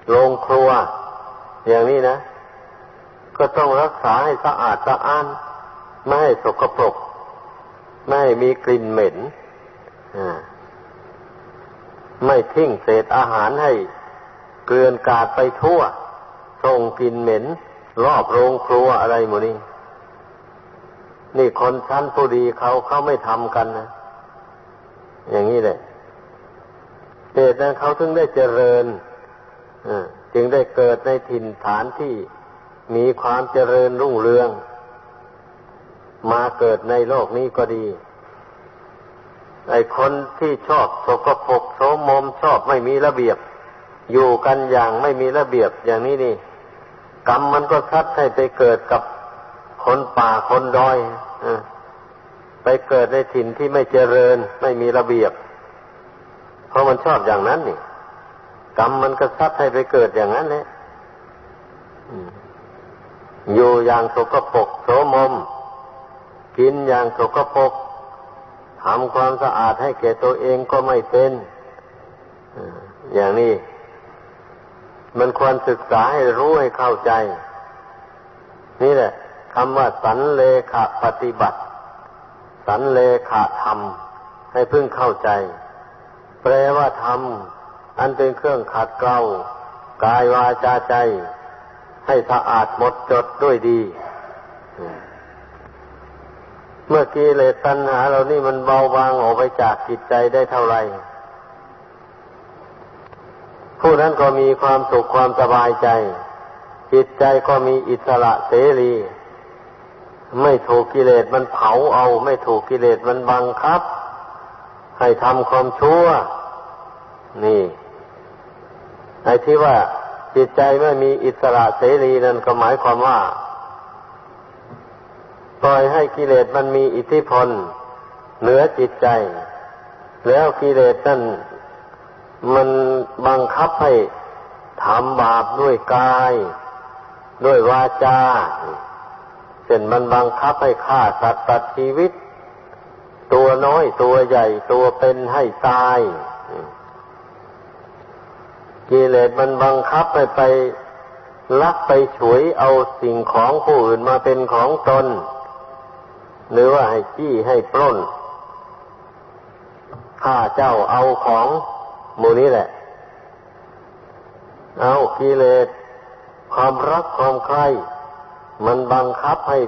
โรงครัว อย่างนี้นะ ก็ต้องรักษาให้สะอาดสะอ้าน ไม่ให้สกปรก ไม่ให้มีกลิ่นเหม็นไม่ทิ้งเศษอาหารให้เกลื่อนกาดไปทั่ว ส่งกลิ่นเหม็น รอบโรงครัวอะไรหมดนี่นี่คนชั้นผู้ดีเขาเขาไม่ทำกันนะ อย่างนี้แหละ เหตุนั้นเขาถึงได้เจริญจึงได้เกิดในถิ่นฐานที่มีความเจริญรุ่งเรือง มาเกิดในโลกนี้ก็ดี ไอ้คนที่ชอบสกปรกโสมมชอบไม่มีระเบียบ อยู่กันอย่างไม่มีระเบียบอย่างนี้นี่ กรรมมันก็ซัดให้ไปเกิดกับคนป่าคนดอยอไปเกิดในถิ่นที่ไม่เจริญ ไม่มีระเบียบ เพราะมันชอบอย่างนั้นนี่กรรมมันก็ซัดให้ไปเกิดอย่างนั้นเนี่ยอยู่อย่างสกปรกโสมม กินอย่างสกปรกทำความสะอาดให้แก่ตัวเองก็ไม่เป็นอย่างนี้ มันควรศึกษาให้รู้ให้เข้าใจ นี่แหละคำว่าสันเลขะปฏิบัติ สันเลขะธรรม ให้พึ่งเข้าใจ แปลว่าธรรมอันเป็นเครื่องขัดเกลากายวาจาใจ ให้สะอาดหมดจดด้วยดี เมื่อกี้เลยตัณหาเรานี่มันเบาบางออกไปจากจิตใจได้เท่าไหร่ผู้นั้นก็มีความสุขความสบายใจ จิตใจก็มีอิสระเสรี ไม่ถูกกิเลสมันเผาเอา ไม่ถูกกิเลสมันบังคับ ให้ทำความชั่ว นี่ไอ้ที่ว่าจิตใจไม่มีอิสระเสรีนั่นก็หมายความว่า ปล่อยให้กิเลสมันมีอิทธิพล เหนือจิตใจ แล้วกิเลสนั่นมันบังคับให้ทำบาปด้วยกาย ด้วยวาจาเช่นมันบังคับให้ฆ่าสัตว์ตัดชีวิต น้อยตัวใหญ่ตัวเป็นให้ตายกิเลสมันบังคับไปไปลักไปฉวยเอาสิ่งของผู้อื่นมาเป็นของตน หรือว่าให้จี้ให้ปล้นข้าเจ้าเอาของมูนี้แหละ เอากิเลสความรักความใคร่มันบังคับให้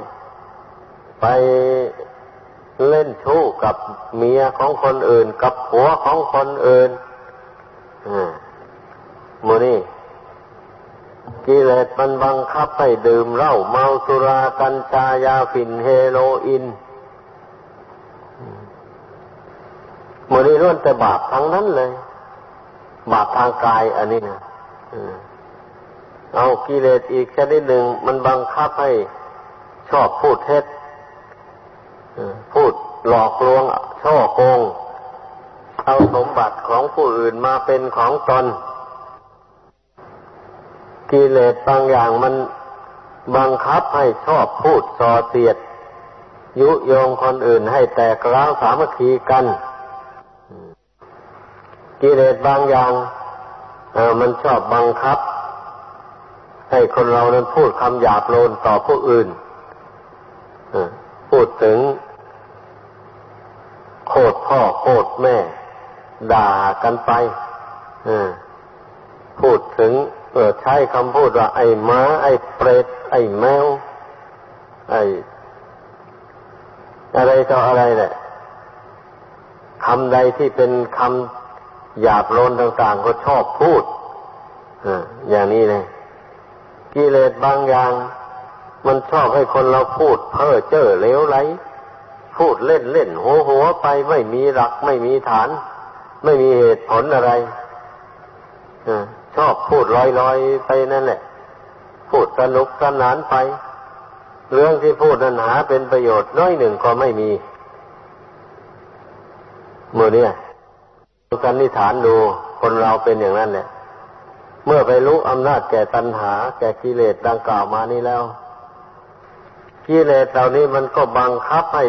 ไป เล่นชู้กับเมียของคนอื่น กับผัวของคนอื่นอ่ามูนี่กิเลสมันบังคับให้ดื่มเหล้าเมาสุรากัญชายาฝิ่นเฮโรอีนมูนี่ล้วนแต่บาปทั้งนั้นเลย บาปทางกายอันนี้นะเอากิเลสอีกชนิดหนึ่ง มันบังคับให้ชอบพูดเท็จ พูดหลอกลวงช่อโกง เอาสมบัติของผู้อื่นมาเป็นของตน กิเลสบางอย่างมันบังคับให้ชอบพูดส่อเสียด ยุโยงคนอื่นให้แตกร้าวสามัคคีกัน กิเลสบางอย่างมันชอบบังคับ ให้คนเรานั้นพูดคำหยาบโลนต่อผู้อื่นพูดถึง โคตรพ่อโคตรแม่ ด่ากันไปพูดถึงเออใช้คำพูดว่า ไอ้ม้าไอ้เปรตไอ้แมว ไอ้อะไรต่ออะไรแหละคำใดที่เป็นคำหยาบโลนต่าง ๆ ก็ชอบพูดอย่างนี้เลยกิเลสบางอย่าง มันชอบให้คนเราพูด เพ้อเจ้อเลวไหล พูดเล่นเล่นหัวหัวไปไม่มีหลัก ไม่มีฐาน ไม่มีเหตุผลอะไรชอบพูดลอยๆไปนั่นแหละ พูดสนุกสนานไป เรื่องที่พูดนั้นหาเป็นประโยชน์น้อยหนึ่งก็ไม่มีเมื่อเนี่ยกันนิฐานดูคนเราเป็นอย่างนั้นเนี่ยเมื่อไปรู้อำนาจแก่ตัณหา แก่กิเลสดังกล่าวมานี้แล้วกิเลสเหล่านี้มันก็บังคับให้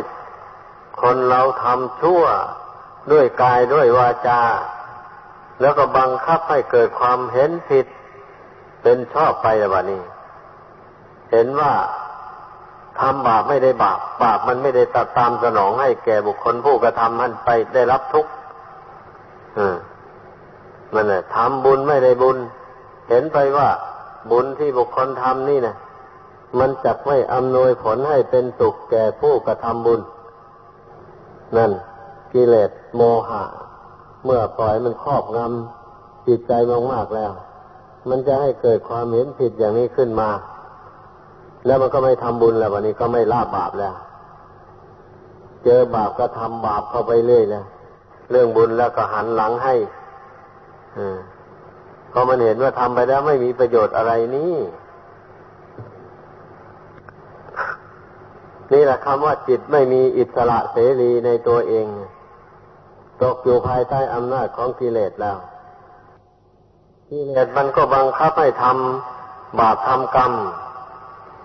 คนเราทำชั่วด้วยกายด้วยวาจา แล้วก็บังคับให้เกิดความเห็นผิด เป็นชอบไปแบบนี้ เห็นว่าทำบาปไม่ได้บาป บาปมันไม่ได้ตัดตามสนองให้แก่บุคคลผู้กระทำมันไปได้รับทุกข์มันเนี่ยทำบุญไม่ได้บุญ เห็นไปว่า บุญที่บุคคลทำนี่นะมันจะไม่อำนวยผลให้เป็นสุขแก่ผู้กระทำบุญ นั่นกิเลสโมหะ เมื่อปล่อยมันครอบงำจิตใจมากๆแล้ว มันจะให้เกิดความเห็นผิดอย่างนี้ขึ้นมา แล้วมันก็ไม่ทำบุญแล้ววันนี้ก็ไม่ละบบาปแล้ว เจอบาปก็ทำบาปเข้าไปเรื่อยแล้วเรื่องบุญแล้วก็หันหลังให้อพอมันเห็นว่าทำไปแล้วไม่มีประโยชน์อะไรนี่ นี่แหละคำว่าจิตไม่มีอิสระเสรีในตัวเอง ตกอยู่ภายใต้อำนาจของกิเลสแล้วกิเลสมันก็บังคับให้ทำบาปทำกรรม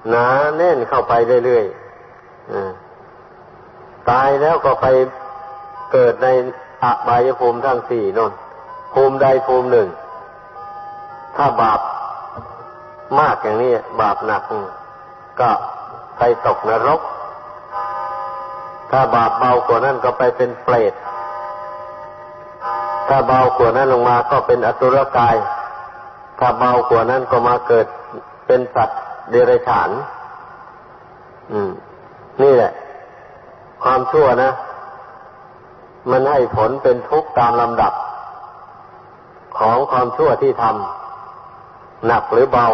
หนาแน่นเข้าไปเรื่อยๆตายแล้วก็ไปเกิดในอบายภูมิทั้งสี่นนภูมิใดภูมิหนึ่ง ถ้าบาปมากอย่างนี้ บาปหนักก็ไปตกนรก ถ้าบาปเบากว่านั้นก็ไปเป็นเปรต ถ้าเบากว่านั้นลงมาก็เป็นอสุรกาย ถ้าเบากว่านั้นก็มาเกิดเป็นสัตว์เดรัจฉาน อืม นี่แหละ ความชั่วนะ มันให้ผลเป็นทุกข์ตามลำดับ ของความชั่วที่ทำหนักหรือเบา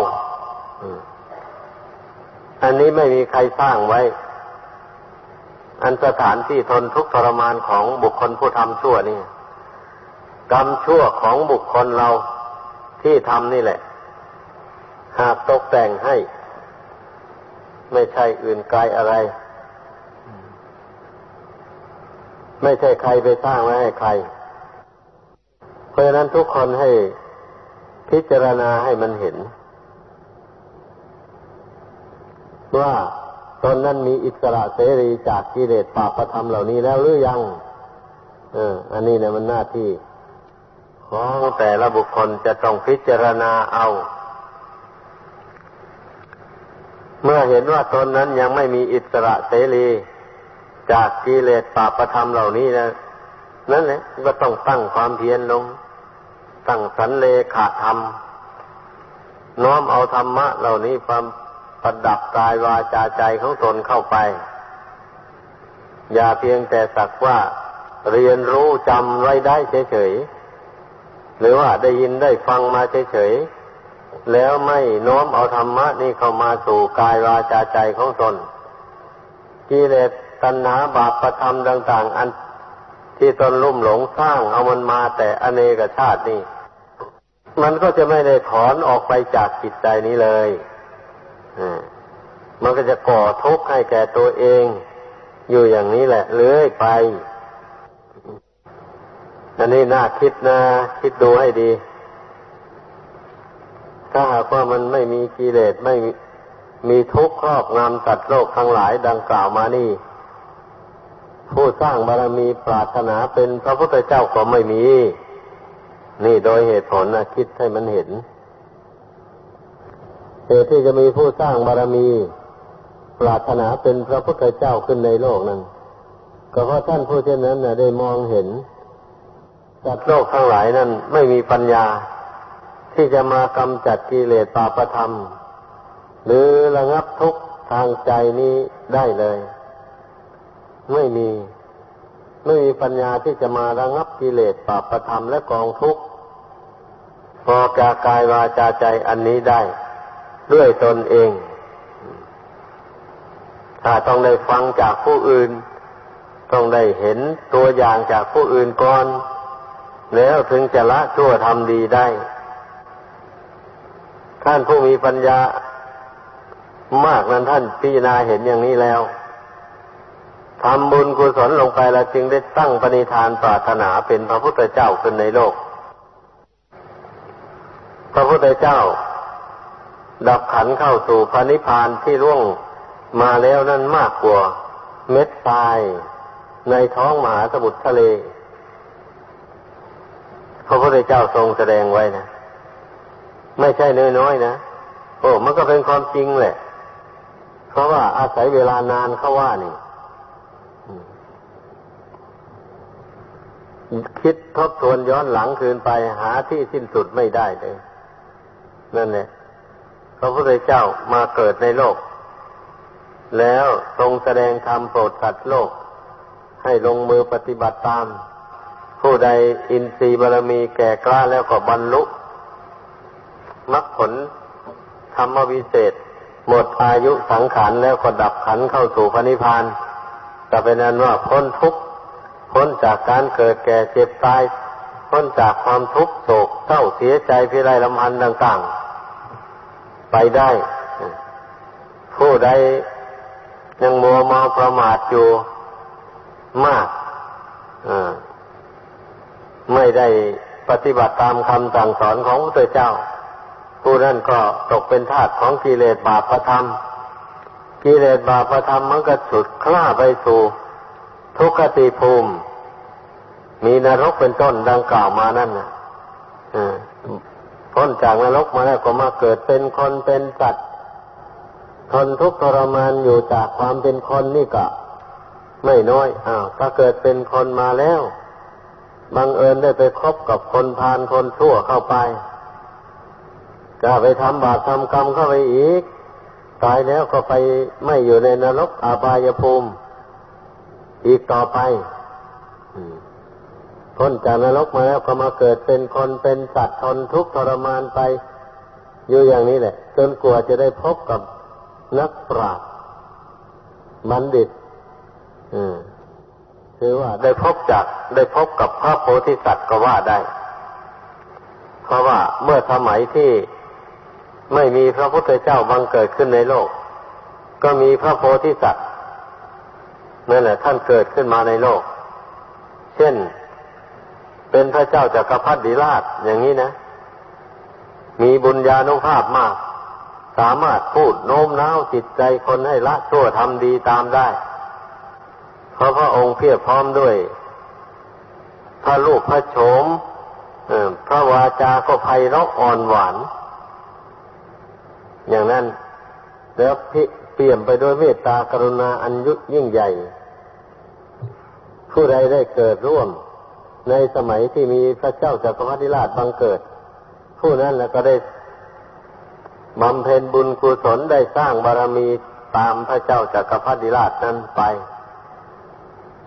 อันนี้ไม่มีใครสร้างไว้ อันสถานที่ทนทุกทรมานของบุคคลผู้ทำชั่วนี่กรรมชั่วของบุคคลเราที่ทำนี่แหละ หากตกแต่งให้ ไม่ใช่อื่นไกลอะไร ไม่ใช่ใครไปสร้างไว้ให้ใคร เพราะฉะนั้นทุกคนให้พิจารณาให้มันเห็น ว่า ตนนั้นมีอิสระเสรีจากกิเลสปาประธรรมเหล่านี้แล้วหรือยัง เออ อันนี้เนี่ยมันหน้าที่ ของแต่ละบุคคลจะต้องพิจารณาเอา เมื่อเห็นว่าตนนั้นยังไม่มีอิสระเสรี จากกิเลสปาประธรรมเหล่านี้นะนั่นแหละก็ต้องตั้งความเพียรลง ตั้งสันเลขาธรรม น้อมเอาธรรมะเหล่านี้ความ ประดับกายวาจาใจของตนเข้าไป อย่าเพียงแต่สักว่าเรียนรู้จำไว้ได้เฉยๆ หรือว่าได้ยินได้ฟังมาเฉยๆ แล้วไม่น้อมเอาธรรมะนี่เข้ามาสู่กายวาจาใจของตนกิเลสตัณหาบาปประธรรมต่าง ๆ อันที่ตนลุ่มหลงสร้างเอามันมาแต่อเนกชาตินี่ มันก็จะไม่ได้ถอนออกไปจากจิตใจนี้เลย มันก็จะก่อทุกข์ให้แก่ตัวเอง อยู่อย่างนี้แหละเลื่อยไป อันนี้น่าคิดนะ คิดดูให้ดี ถ้าหากว่ามันไม่มีกิเลสไม่มีทุกข์ครอบงำตัดโลกทั้งหลายดังกล่าวมานี่ ผู้สร้างบารมีปรารถนาเป็นพระพุทธเจ้าก็ไม่มี นี่โดยเหตุผลนะคิดให้มันเห็น เหตุที่จะมีผู้สร้างบารมี ปรารถนาเป็นพระพุทธเจ้าขึ้นในโลกนั้นก็เพราะท่านผู้เช่นนั้นนะได้มองเห็นจัดโลกทั้งหลายนั้นไม่มีปัญญา ที่จะมากำจัดกิเลสปาประธรรม หรือระงับทุกข์ทางใจนี้ได้เลย ไม่มี ไม่มีปัญญาที่จะมาระงับกิเลสปาประธรรมและกองทุกข์พอกากายวาจาใจอันนี้ได้ ด้วยตนเอง ถ้าต้องได้ฟังจากผู้อื่น ต้องได้เห็นตัวอย่างจากผู้อื่นก่อน แล้วถึงจะละชั่วทำดีได้ ท่านผู้มีปัญญามากนั้นท่านพิจารณาเห็นอย่างนี้แล้วทำบุญกุศลลงไปแล้วจึงได้ตั้งปณิธานปรารถนาเป็นพระพุทธเจ้าขึ้นในโลก พระพุทธเจ้า ดับขันเข้าสู่พระนิพพานที่ร่วงมาแล้วนั้นมากกว่า เม็ดทรายในท้องมหาสมุทรทะเล พระพุทธเจ้าทรงแสดงไว้นะ ไม่ใช่น้อยๆนะ โอ้ มันก็เป็นความจริงแหละ เพราะว่าอาศัยเวลานานเขาว่านี่ คิดทบทวนย้อนหลังคืนไปหาที่สิ้นสุดไม่ได้เลย นั่นแหละ พระพุทธเจ้ามาเกิดในโลก แล้วทรงแสดงธรรมโปรดสัตว์โลก ให้ลงมือปฏิบัติตาม ผู้ใดอินทรีย์บารมีแก่กล้าแล้วก็บรรลุมรรคผลธรรมวิเศษ หมดอายุสังขารแล้วก็ดับขันเข้าสู่พระนิพพานจะเป็นนั้นว่าพ้นทุกข์พ้นจากการเกิดแก่เจ็บตาย พ้นจากความทุกข์โศกเศร้าเสียใจพิไรลำพันธ์ต่าง ๆ ไปได้ ผู้ใดยังมัวเมาประมาทอยู่มากไม่ได้ปฏิบัติตามคำสั่งสอนของพระเจ้า ผู้นั้นก็ตกเป็นทาสของกิเลสบาปธรรม กิเลสบาปธรรมมันก็ฉุดคล้าไปสู่ทุกขติภูมิ มีนรกเป็นต้นดังกล่าวมานั่นนะ พ้นจากนรกมาแล้วก็มาเกิดเป็นคนเป็นสัตว์ทนทุกข์ทรมานอยู่จากความเป็นคนนี่ก็ ไม่น้อยอ้าวถ้าเกิดเป็นคนมาแล้ว บังเอิญได้ไปคบกับคนพาลคนชั่วเข้าไปก็ไปทำบาปทำกรรมเข้าไปอีก ตายแล้วก็ไปไม่อยู่ในนรกอาบายภูมิ อีกต่อไป พ้นจากนรกมาแล้วก็มาเกิดเป็นคนเป็นสัตว์ทนทุกข์ทรมานไป อยู่อย่างนี้แหละ จนกว่าจะได้พบกับนักปราชญ์บัณฑิตคือว่าได้พบจากได้พบกับพระโพธิสัตว์ก็ว่าได้ เพราะว่าเมื่อสมัยที่ไม่มีพระพุทธเจ้าบังเกิดขึ้นในโลก ก็มีพระโพธิสัตว์นั่นแหละท่านเกิดขึ้นมาในโลก เช่น เป็นพระเจ้าจากักรพรรดิราชอย่างนี้นะ มีบุญญาณุภาพมาก สามารถพูดโน้มน้าวจิตใจคนให้ละชั่วทำดีตามได้ เพราะพระองค์เพียรพร้อมด้วย พระลูกพระโฉมพระวาจาก็ไพเราะอ่อนหวาน อย่างนั้น แล้วเปลี่ยมไปด้วยเมตตากรุณาอันยุยิ่งใหญ่ ผู้ใดได้เกิดร่วม ในสมัยที่มีพระเจ้าจักรพรรดิราชบังเกิด ผู้นั้นแล้วก็ได้บำเพ็ญบุญกุศลได้สร้างบารมีตามพระเจ้าจักรพรรดิราชนั้นไป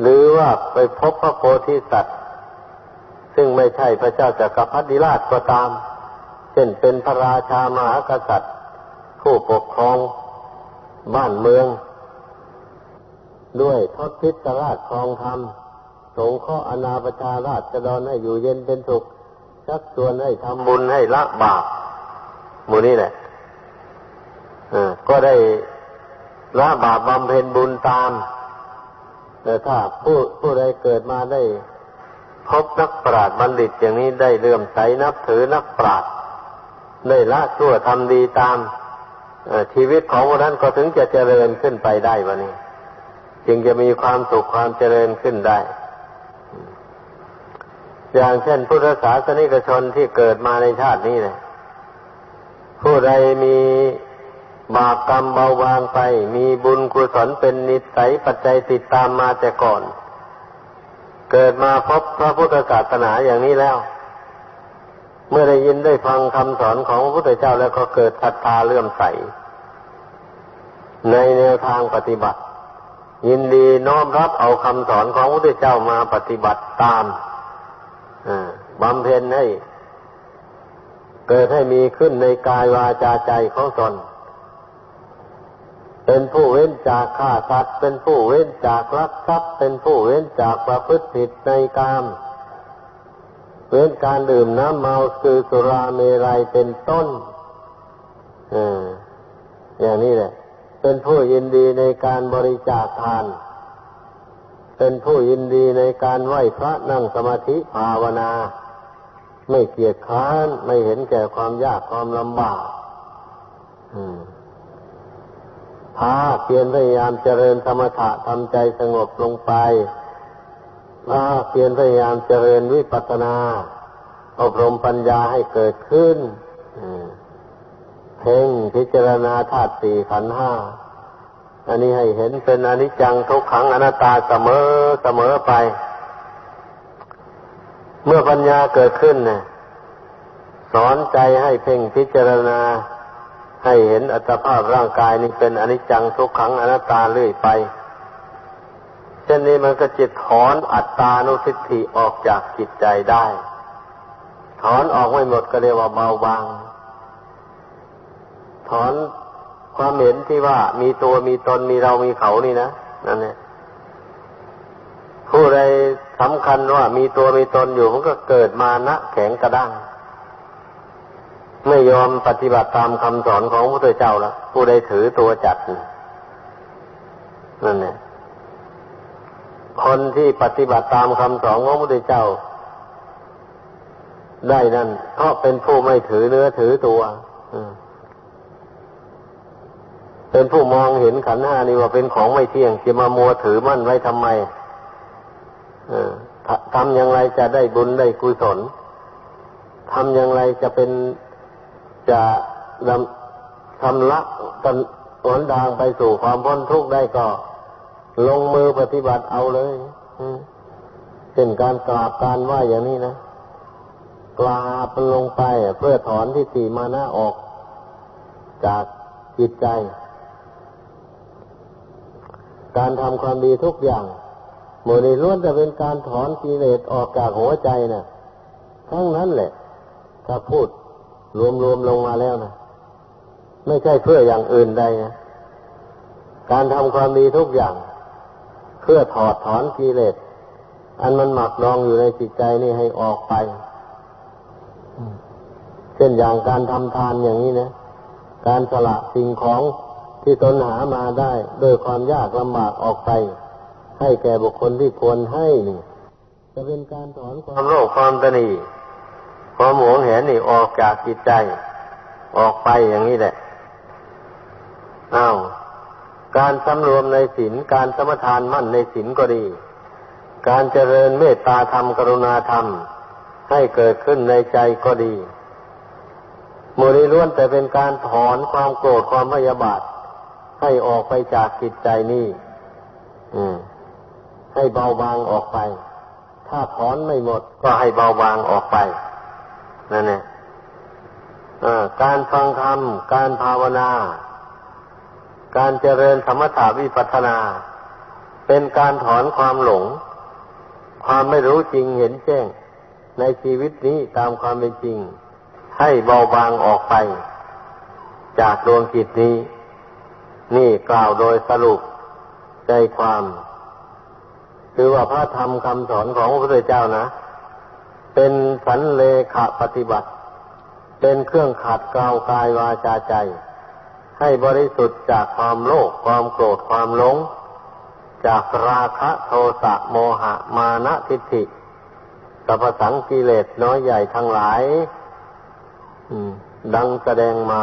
หรือว่าไปพบพระโพธิสัตว์ ซึ่งไม่ใช่พระเจ้าจักรพรรดิราชก็ตาม เช่นเป็นพระราชามหากษัตริย์ ผู้ปกครองบ้านเมือง ด้วยทศพิตราชครองธรรม สงข้ออนาประชาราชจะดอนให้อยู่เย็นเป็นสุขชักชวนให้ทำบุญให้ละบาปมูนี่แหละก็ได้ละบาปบำเพ็ญบุญตาม แต่ถ้าผู้ผู้ใดเกิดมาได้ พบนักปราชญ์บัณฑิตอย่างนี้ได้เลื่อมใสนับถือนักปราชญ์ได้ละชั่วทำดีตามชีวิตของคนนั้นก็ถึงจะเจริญขึ้นไปได้วันนี้ จึงจะมีความสุขความเจริญขึ้นได้ อย่างเช่นพุทธศาสนิกชนที่เกิดมาในชาตินี้เลยผู้ใดมีบาปกรรมเบาบางไป มีบุญกุศลเป็นนิสัยปัจจัยติดตามมาแต่ก่อน เกิดมาพบพระพุทธศาสนาอย่างนี้แล้ว เมื่อได้ยินได้ฟังคำสอนของพระพุทธเจ้าแล้วก็เกิดศรัทธาเลื่อมใส ในแนวทางปฏิบัติ ยินดีน้อมรับเอาคำสอนของพระพุทธเจ้ามาปฏิบัติตาม บำเพ็ญให้ เกิดให้มีขึ้นในกายวาจาใจของตน เป็นผู้เว้นจากฆ่าสัตว์ เป็นผู้เว้นจากลักทรัพย์ เป็นผู้เว้นจากประพฤติผิดในกามเว้นการดื่มน้ำเมาคือสุราเมรัยเป็นต้นออย่างนี้แหละ เป็นผู้ยินดีในการบริจาคทาน เป็นผู้ยินดีในการไหว้พระนั่งสมาธิภาวนา ไม่เกียจค้านไม่เห็นแก่ความยากความลำบากพาเพียรพยายามเจริญธรรมถะทำใจสงบลงไปพาเพียรพยายามเจริญวิปัสสนา อบรมปัญญาให้เกิดขึ้นเพ่งพิจารณาธาตุสี่ขันห้า อันนี้ให้เห็นเป็นอนิจจังทุกขังอนัตตาเสมอเสมอไป เมื่อปัญญาเกิดขึ้นเนี่ยสอนใจให้เพ่งพิจารณา ให้เห็นอัตภาพร่างกายนี้เป็นอนิจจังทุกขังอนัตตาเรื่อยไป เช่นนี้มันก็จิตถอนอัตตานุทิฏฐิออกจากจิตใจได้ ถอนออกไม่หมดก็เรียกว่าเบาบาง ถอน ความเห็นที่ว่ามีตัวมีตนมีเรามีเขานี่นะนั่นเนี่ยผู้ใดสำคัญว่ามีตัวมีตนอยู่มันก็เกิดมานะแข็งกระด้างไม่ยอมปฏิบัติตามคำสอนของพระพุทธเจ้าละผู้ใดถือตัวจัดนั่นเนี่ยคนที่ปฏิบัติตามคำสอนของพระพุทธเจ้า ได้นั่นเพราะเป็นผู้ไม่ถือเนื้อถือตัว เป็นผู้มองเห็นขันห้านี่ว่าเป็นของไม่เที่ยงจะมามัวถือมั่นไว้ทำไมทำอย่างไรจะได้บุญได้กุศลทำอย่างไรจะเป็นจะนำทำละกันหนทางไปสู่ความพ้นทุกข์ได้ก็ ลงมือปฏิบัติเอาเลยเช่นการกราบการไหวอย่างนี้นะกราบลงไปเพื่อถอนที่สี่มานะออกจากจิตใจ การทำความดีทุกอย่างหมดนี้ล้วนแต่เป็นการถอนกิเลสออกจากหัวใจนะ่ะทั้งนั้นแหละ ถ้าพูดรวมๆลงมาแล้วนะไม่ใช่เพื่ออย่างอื่นใดนะการทำความดีทุกอย่าง เพื่อถอดถอนกิเลสอันมันหมักดองอยู่ในจิตใจนี่ให้ออกไป เช่นอย่างการทำทานอย่างนี้นะ การสละสิ่งของ ที่ตนหามาได้โดยความยากลำบากออกไป ให้แก่บุคคลที่ควรให้นี่จะเป็นการถอนความโลภความตนีความหวงเห็นนี่ออกจากจิตใจ ออกไปอย่างนี้แหละอ้าวการสำรวมในศีลการสมทานมั่นในศีลก็ดี การเจริญเมตตาธรรมกรุณาธรรม ให้เกิดขึ้นในใจก็ดีมูนี้ล้วนแต่เป็นการถอนความโกรธความพยาบาท ให้ออกไปจากจิตใจนี่ให้เบาบางออกไป ถ้าถอนไม่หมด ก็ให้เบาบางออกไปนั่นเนี่ยการฟังธรรม การภาวนา การเจริญสมถาวิปัสนา เป็นการถอนความหลง ความไม่รู้จริงเห็นแจ้ง ในชีวิตนี้ตามความเป็นจริง ให้เบาบางออกไป จากดวงจิตนี้ นี่กล่าวโดยสรุปใจความ คือว่าพระธรรมคำสอนของพระพุทธเจ้านะ เป็นสันเลขปฏิบัติ เป็นเครื่องขัดเกลากายวาจาใจ ให้บริสุทธิ์จากความโลภความโกรธความหลง จากราคะโทสะโมหะมานะทิฏฐิสัพสังกิเลสน้อยใหญ่ทั้งหลายดังแสดงมา